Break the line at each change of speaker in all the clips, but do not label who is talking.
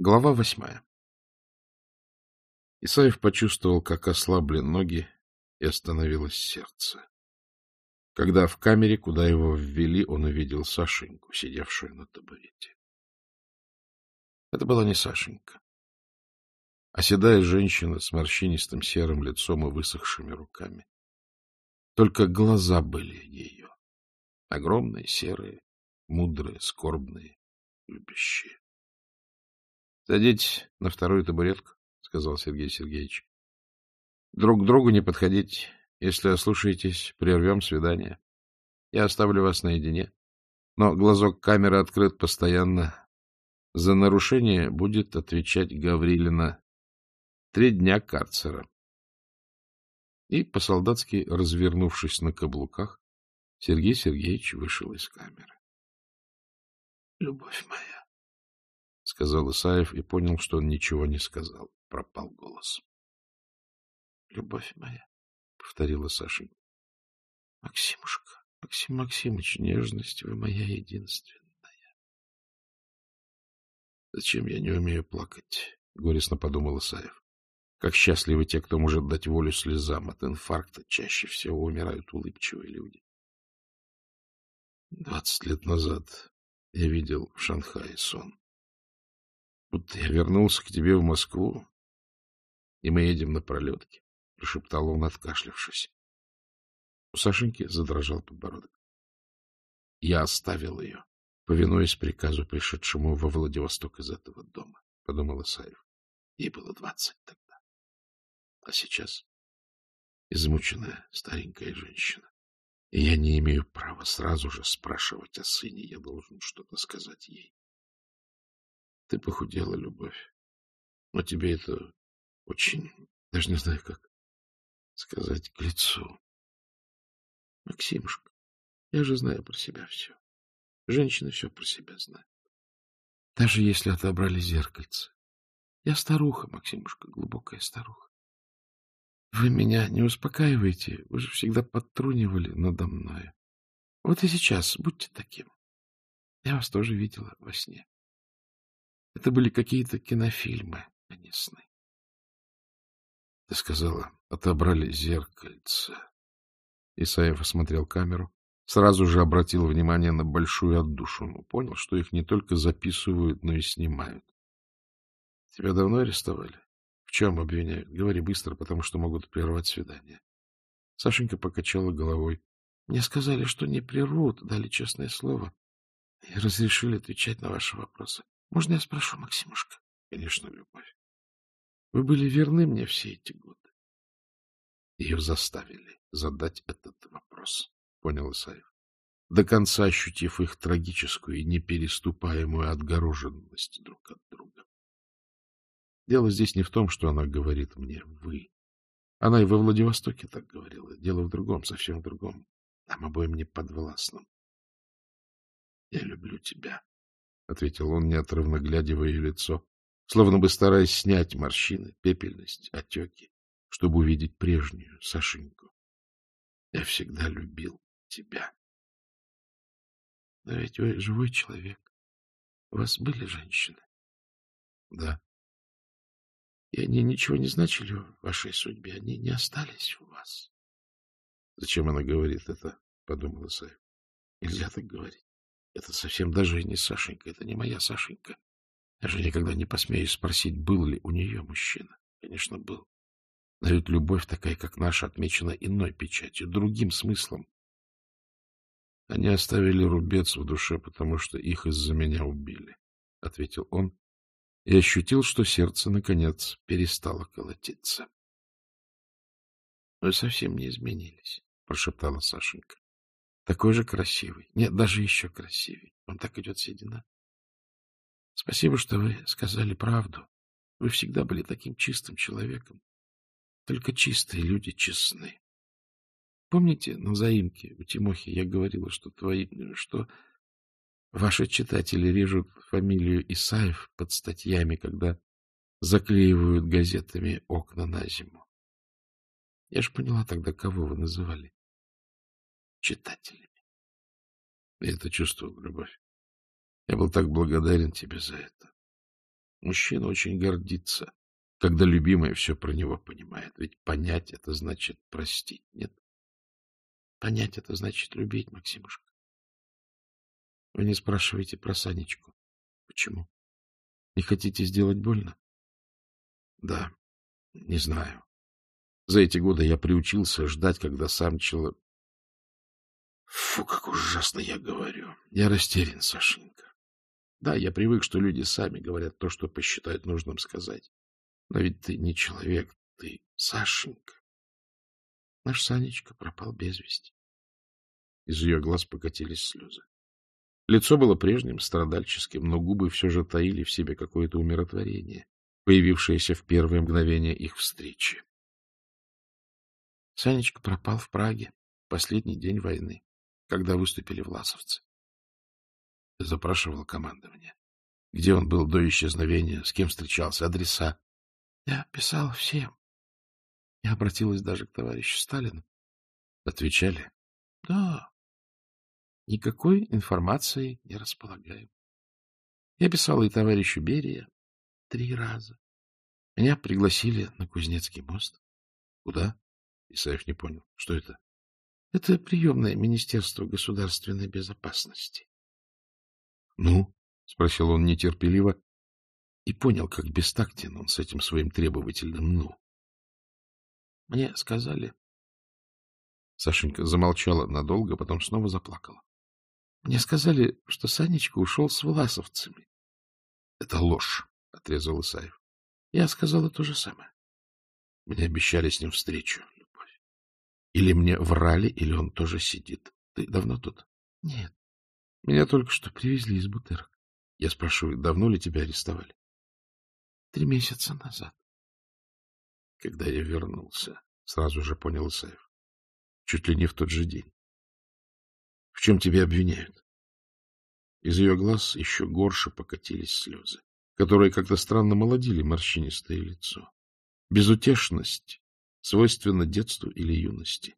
Глава восьмая. Исаев почувствовал, как ослабли ноги, и остановилось сердце. Когда в камере, куда его ввели, он увидел Сашеньку, сидевшую на табурете. Это была не Сашенька, а седая женщина с морщинистым серым лицом и высохшими руками. Только глаза были ее. Огромные, серые, мудрые, скорбные, любящие. — Садитесь на вторую табуретку, — сказал Сергей Сергеевич. — Друг к другу не подходить. Если ослушаетесь, прервем свидание. Я оставлю вас наедине. Но глазок камеры открыт постоянно. За нарушение будет отвечать Гаврилина. Три дня карцера. И, по-солдатски развернувшись на каблуках, Сергей Сергеевич вышел из камеры. — Любовь моя! — сказал Исаев и понял, что он ничего не сказал. Пропал голос. — Любовь моя, — повторила Саша. — Максимушка, Максим Максимыч, нежность вы моя единственная. — Зачем я не умею плакать? — горестно подумал Исаев. — Как счастливы те, кто может дать волю слезам от инфаркта. Чаще всего умирают улыбчивые люди. Двадцать лет назад я видел в Шанхае сон. Вот я вернулся к тебе в Москву, и мы едем на пролетке, — прошептал он, откашлявшись. У Сашеньки задрожал подбородок. Я оставил ее, повинуясь приказу, пришедшему во Владивосток из этого дома, — подумал Исаев. Ей было двадцать тогда. А сейчас измученная старенькая женщина. И я не имею права сразу же спрашивать о сыне, я должен что-то сказать ей. Ты похудела, любовь. Но тебе это очень, даже не знаю как, сказать к лицу. Максимушка, я же знаю про себя все. Женщины все про себя знают. Даже если отобрали зеркальце. Я старуха, Максимушка, глубокая старуха. Вы меня не успокаиваете, вы же всегда подтрунивали надо мной. Вот и сейчас будьте таким. Я вас тоже видела во сне. Это были какие-то кинофильмы, а не сны. Ты сказала, отобрали зеркальце. Исаев осмотрел камеру, сразу же обратил внимание на большую отдушину. Понял, что их не только записывают, но и снимают. Тебя давно арестовали? В чем обвиняют? Говори быстро, потому что могут прервать свидание. Сашенька покачала головой. Мне сказали, что не прервут, дали честное слово. И разрешили отвечать на ваши вопросы. — Можно я спрошу, Максимушка? — Конечно, любовь. Вы были верны мне все эти годы. Ее заставили задать этот вопрос, — понял Исаев, до конца ощутив их трагическую и непереступаемую отгороженность друг от друга. Дело здесь не в том, что она говорит мне «вы». Она и во Владивостоке так говорила. Дело в другом, совсем в другом. Нам обоим не подвластным. Я люблю тебя, — ответил он, неотрывно глядя в ее лицо, словно бы стараясь снять морщины, пепельность, отеки, чтобы увидеть прежнюю Сашеньку. Я всегда любил тебя. Но ведь вы живой человек. У вас были женщины? Да. И они ничего не значили в вашей судьбе, они не остались у вас. Зачем она говорит это? — подумал Исаев. Нельзя так говорить. Это совсем даже не Сашенька, это не моя Сашенька. Я же никогда не посмею спросить, был ли у нее мужчина. Конечно, был. Но ведь любовь такая, как наша, отмечена иной печатью, другим смыслом. Они оставили рубец в душе, потому что их из-за меня убили, — ответил он и ощутил, что сердце, наконец, перестало колотиться. — Вы совсем не изменились, — прошептала Сашенька. Такой же красивый. Нет, даже еще красивее. Он так идет седина. Спасибо, что вы сказали правду. Вы всегда были таким чистым человеком. Только чистые люди честны. Помните, на заимке у Тимохи я говорила, что твои... что... Ваши читатели режут фамилию Исаев под статьями, когда заклеивают газетами окна на зиму. Я же поняла тогда, кого вы называли читателями. Я это чувствовал, любовь. Я был так благодарен тебе за это. Мужчина очень гордится, когда любимая все про него понимает. Ведь понять — это значит простить, нет? Понять — это значит любить, Максимушка. Вы не спрашиваете про Санечку. Почему? Не хотите сделать больно? Да, не знаю. За эти годы я приучился ждать, когда сам человек... Фу, как ужасно я говорю. Я растерян, Сашенька. Да, я привык, что люди сами говорят то, что посчитают нужным сказать. Но ведь ты не человек, ты Сашенька. Наш Санечка пропал без вести. Из ее глаз покатились слезы. Лицо было прежним, страдальческим, но губы все же таили в себе какое-то умиротворение, появившееся в первые мгновения их встречи. Санечка пропал в Праге, последний день войны когда выступили власовцы. Ты запрашивал командование. Где он был до исчезновения, с кем встречался, адреса. Я писал всем. Я обратилась даже к товарищу Сталину. Отвечали? Да. Никакой информации не располагаем. Я писал и товарищу Берия три раза. Меня пригласили на Кузнецкий мост. Куда? Исаев не понял. Что это? Это приемное Министерство государственной безопасности. — Ну? — спросил он нетерпеливо и понял, как бестактен он с этим своим требовательным «ну». — Мне сказали. Сашенька замолчала надолго, потом снова заплакала. — Мне сказали, что Санечка ушел с власовцами. — Это ложь, — отрезал Исаев. — Я сказала то же самое. Мне обещали с ним встречу. Или мне врали, или он тоже сидит. Ты давно тут? — Нет. Меня только что привезли из Бутырок. Я спрашиваю, давно ли тебя арестовали? — Три месяца назад. Когда я вернулся, сразу же понял Исаев. Чуть ли не в тот же день. В чем тебя обвиняют? Из ее глаз еще горше покатились слезы, которые как-то странно молодили морщинистое лицо. Безутешность свойственно детству или юности.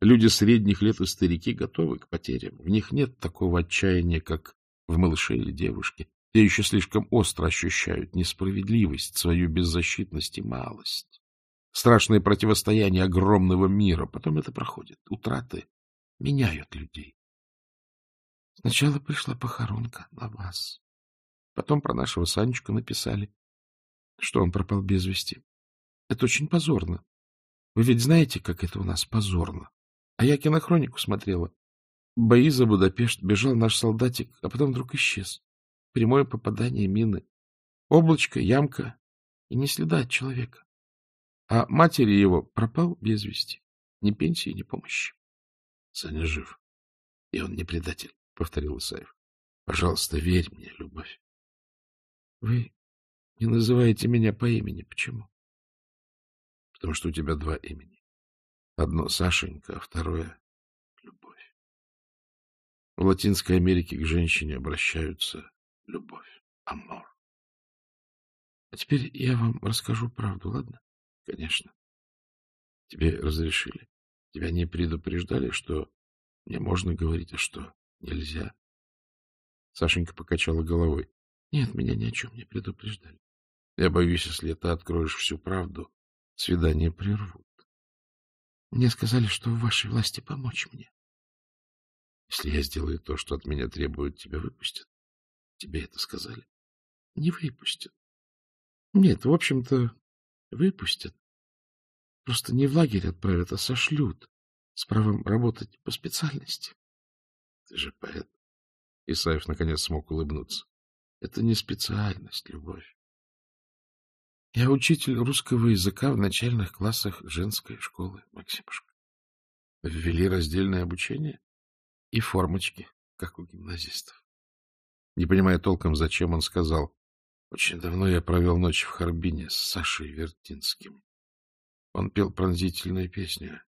Люди средних лет и старики готовы к потерям. В них нет такого отчаяния, как в малыше или девушке. Те еще слишком остро ощущают несправедливость, свою беззащитность и малость. Страшное противостояние огромного мира. Потом это проходит. Утраты меняют людей. Сначала пришла похоронка на вас. Потом про нашего Санечку написали, что он пропал без вести. Это очень позорно. Вы ведь знаете, как это у нас позорно? А я кинохронику смотрела. Бои за Будапешт бежал наш солдатик, а потом вдруг исчез. Прямое попадание мины. Облачко, ямка и не следа от человека. А матери его пропал без вести. Ни пенсии, ни помощи. Саня жив. И он не предатель, — повторил Исаев. — Пожалуйста, верь мне, любовь. — Вы не называете меня по имени. Почему? потому что у тебя два имени. Одно — Сашенька, а второе — любовь. В Латинской Америке к женщине обращаются любовь, амор. А теперь я вам расскажу правду, ладно? Конечно. Тебе разрешили. Тебя не предупреждали, что мне можно говорить, а что нельзя. Сашенька покачала головой. Нет, меня ни о чем не предупреждали. Я боюсь, если ты откроешь всю правду, свидание прервут. Мне сказали, что в вашей власти помочь мне. Если я сделаю то, что от меня требуют, тебя выпустят. Тебе это сказали? Не выпустят. Нет, в общем-то, выпустят. Просто не в лагерь отправят, а сошлют с правом работать по специальности. Ты же поэт. Исаев наконец смог улыбнуться. Это не специальность, любовь. Я учитель русского языка в начальных классах женской школы, Максимушка. Ввели раздельное обучение и формочки, как у гимназистов. Не понимая толком, зачем он сказал, очень давно я провел ночь в Харбине с Сашей Вертинским. Он пел пронзительную песню,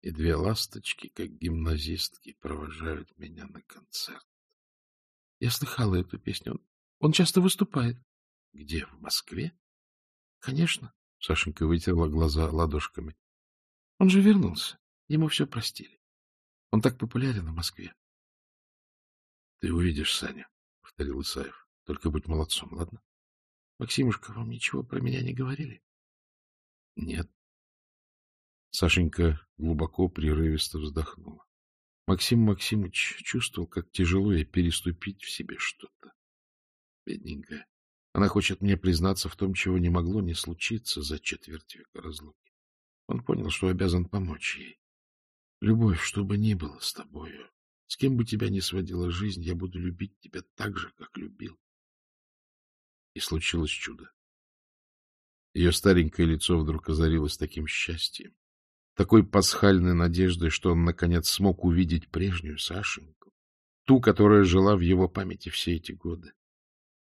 и две ласточки, как гимназистки, провожают меня на концерт. Я слыхала эту песню. Он, он часто выступает. Где? В Москве? — Конечно, — Сашенька вытерла глаза ладошками. — Он же вернулся. Ему все простили. Он так популярен в Москве. — Ты увидишь, Саня, — повторил Исаев. — Только будь молодцом, ладно? — Максимушка, вам ничего про меня не говорили? — Нет. Сашенька глубоко, прерывисто вздохнула. Максим Максимович чувствовал, как тяжело ей переступить в себе что-то. Бедненькая. Она хочет мне признаться в том, чего не могло не случиться за четверть века разлуки. Он понял, что обязан помочь ей. Любовь, что бы ни было с тобою, с кем бы тебя ни сводила жизнь, я буду любить тебя так же, как любил. И случилось чудо. Ее старенькое лицо вдруг озарилось таким счастьем, такой пасхальной надеждой, что он, наконец, смог увидеть прежнюю Сашеньку, ту, которая жила в его памяти все эти годы.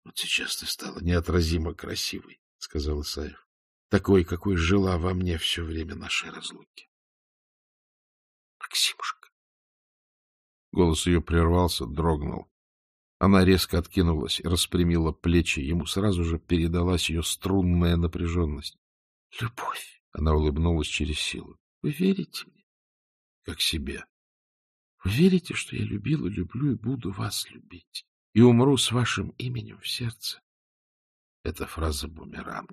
— Вот сейчас ты стала неотразимо красивой, — сказал Исаев, — такой, какой жила во мне все время нашей разлуки. — Максимушка! Голос ее прервался, дрогнул. Она резко откинулась и распрямила плечи. Ему сразу же передалась ее струнная напряженность. — Любовь! — она улыбнулась через силу. — Вы верите мне? — Как себе. — Вы верите, что я любила, люблю и буду вас любить? и умру с вашим именем в сердце. Это фраза — бумеранг.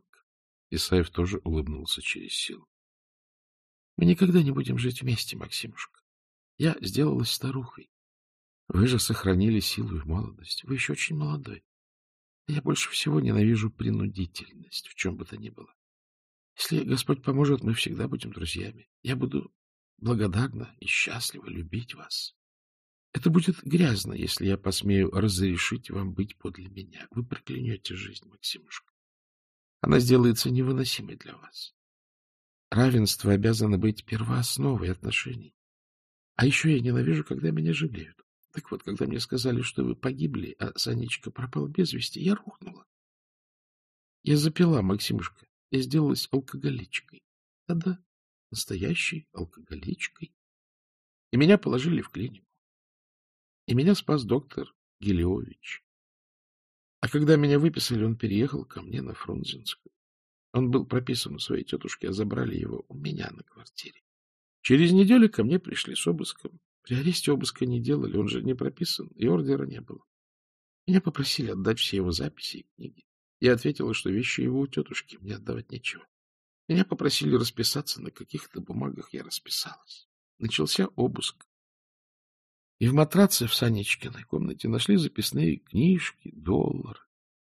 Исаев тоже улыбнулся через силу. — Мы никогда не будем жить вместе, Максимушка. Я сделалась старухой. Вы же сохранили силу и молодость. Вы еще очень молодой. Я больше всего ненавижу принудительность, в чем бы то ни было. Если Господь поможет, мы всегда будем друзьями. Я буду благодарна и счастлива любить вас. Это будет грязно, если я посмею разрешить вам быть подле меня. Вы проклянете жизнь, Максимушка. Она сделается невыносимой для вас. Равенство обязано быть первоосновой отношений. А еще я ненавижу, когда меня жалеют. Так вот, когда мне сказали, что вы погибли, а Санечка пропал без вести, я рухнула. Я запила, Максимушка. Я сделалась алкоголичкой. Да-да, настоящей алкоголичкой. И меня положили в клинику. И меня спас доктор Гелиович. А когда меня выписали, он переехал ко мне на Фрунзенскую. Он был прописан у своей тетушки, а забрали его у меня на квартире. Через неделю ко мне пришли с обыском. При аресте обыска не делали, он же не прописан, и ордера не было. Меня попросили отдать все его записи и книги. Я ответила, что вещи его у тетушки, мне отдавать нечего. Меня попросили расписаться на каких-то бумагах, я расписалась. Начался обыск. И в матраце в Санечкиной комнате нашли записные книжки, доллары,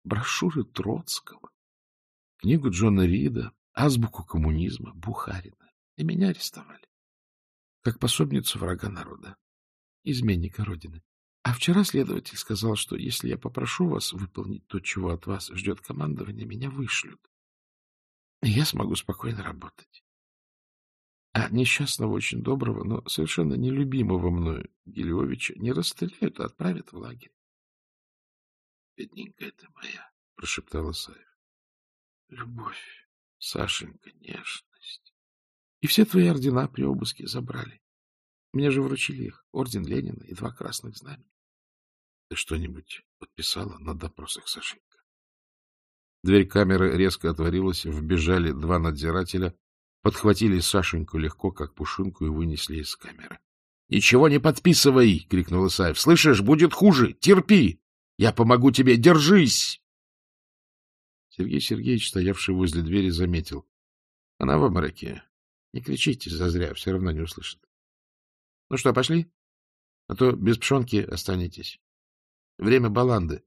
брошюры Троцкого, книгу Джона Рида, азбуку коммунизма, Бухарина. И меня арестовали. Как пособницу врага народа, изменника Родины. А вчера следователь сказал, что если я попрошу вас выполнить то, чего от вас ждет командование, меня вышлют. И я смогу спокойно работать а несчастного, очень доброго, но совершенно нелюбимого мною Гелиовича не расстреляют, а отправят в лагерь. — Бедненькая ты моя, — прошептала Саев. — Любовь, Сашенька, нежность. И все твои ордена при обыске забрали. Мне же вручили их, орден Ленина и два красных знамени. Ты что-нибудь подписала на допросах, Сашенька? Дверь камеры резко отворилась, вбежали два надзирателя — подхватили Сашеньку легко, как пушинку, и вынесли из камеры. — Ничего не подписывай! — крикнул Исаев. — Слышишь, будет хуже! Терпи! Я помогу тебе! Держись! Сергей Сергеевич, стоявший возле двери, заметил. — Она в обмороке. Не кричите зазря, все равно не услышит. — Ну что, пошли? А то без пшенки останетесь. Время баланды.